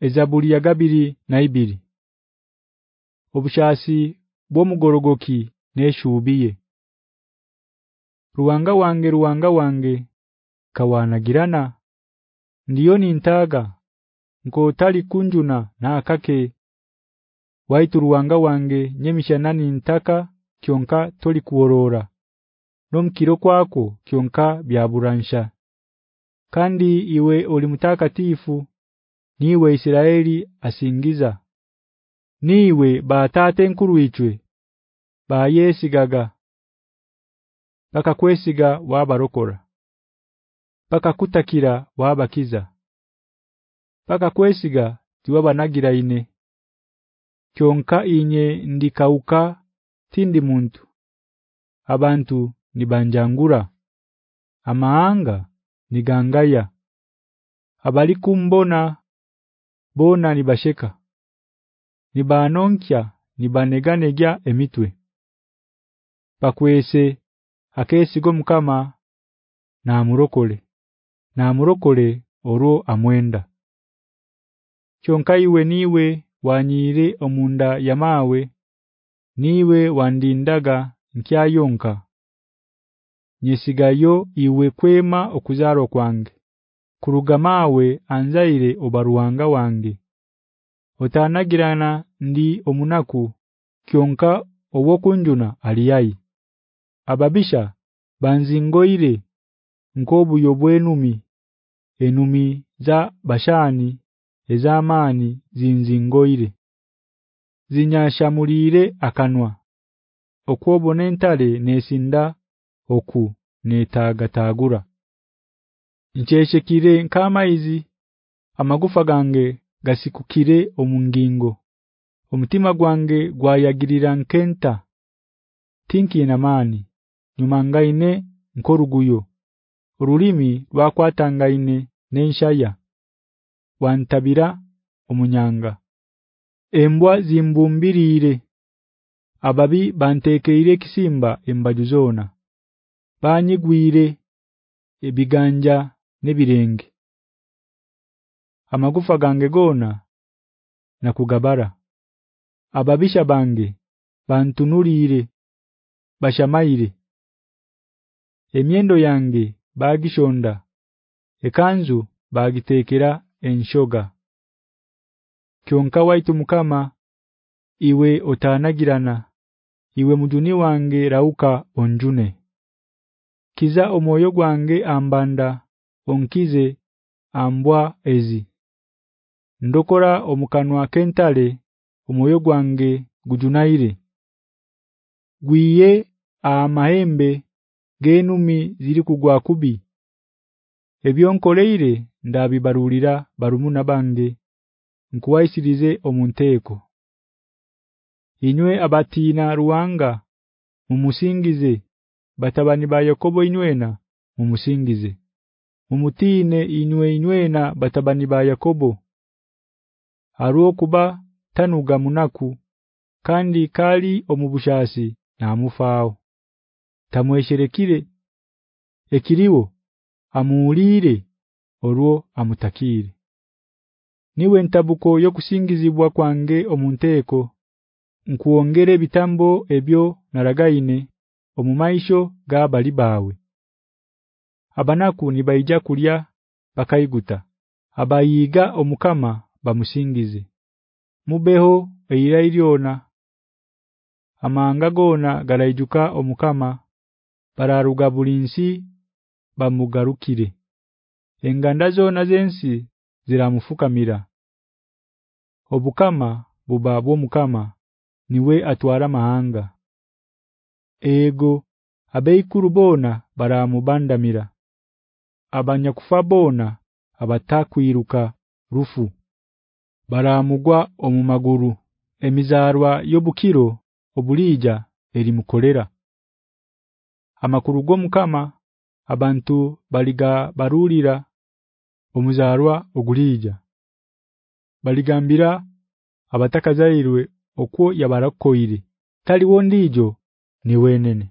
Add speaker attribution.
Speaker 1: ezabuli ya gabiri na ibiri. Obushasi bw'omugorogoki neshubiye Ruwanga wange ruwanga wange kawanagirana. Ndiyo nintaga nkotali kunjuna na akake Waitu ruwanga wange nyemishana nintaka kyonka toli kuorora nomkiro kwako kyonka byaburansha kandi iwe oli mutakatifu niwe Isiraeli asingiza. Niwe batate nkuru ichwe. Bayesigaga Paka kwesiga wabarokora Paka kutakira wabakiza Paka kwesiga tiwabanagira ine. Kyonka inye ndikauka tindi muntu. Abantu nibanjangura Amaanga nigangaya Abali kumbona bona nibasheka Nibanonkya nibaneganegya emitwe. Pakwese akesigo mukama na amurokole. Na oro amwenda. Kyonka iwe niwe wanyire omunda yamawe niwe wandindaga nkyayonka Nyesigayo iwe kwema okuzaro kwange kurugamawe anzaire obaruwanga wange. Otanagirana ndi omunaku kyonka owokunjuna aliyai. Ababisha banzingoire nkobu yobwenumi enumi za bashani ezamani zinzingoire. Zinyashamulire akanwa. Okwobone ntale nesinda oku netaga tagura Ncheshekire nk'amaizi amagufa gange gasikukire omungingo omutima gwange gwayagirira nkenta. Tinki na mani nyumangaine nkoruguyo. Urulimi rwakwatangaine nenshaya wantabira omunyanga. Embwa zimbumbirire ababi bantekeire kisimba embajuzona banyigwire ebiganja nebirenge amagufa gange gona na kugabara ababisha bange bantunulire bashamaire emyendo yange bagishonda ekanzu bagitekera enshoga. Kyonka waitu mukama iwe otanagirana iwe mujuni wange rauka onjune. Kiza omoyo gwange ambanda onkize ambwa ezi. Ndokora omukanwa kentale omoyo gwange gujunaire gwiye amahembe genumi ziri kugwa kubi. Ebyo nkoleere ndabibarulira barumuna bange nkuwaisirize omunteko inywe abatina ruwanga mumusingize batabani ba Yakobo inywena mumusingize mumutine inywe inywena batabani ba Yakobo. Kuba tanuga munaku kandi kali omubushasi na mufao. Tamwesherekire ekiriwo amuulire orwo amutakire. Niwe ntabuko yokusingizibwa kwange omunteko nkuongere bitambo ebyo naragaine omumaisho gabali bawe abanaku nibaija kulya bakayiguta abayiga omukama bamushingize mubeho eira iliona amanga gona galaijuka omukama bararuga bulinsi bamugarukire. Enganda zona zensi ziramufukamira. Obukama bubabwo mukama niwe atwara mahanga. Ego abeikuru bona baramubandamira abanya kufabona abatakwiruka rufu. Baramugwa omumaguru emizarwa yobukiro obulija eri mukolera amakuru go mukama abantu baliga barulira omuzarwa ogulija. Baligambira abatakazairwe okwo yabarakoire tali wondijo ni wenene